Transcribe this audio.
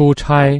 出差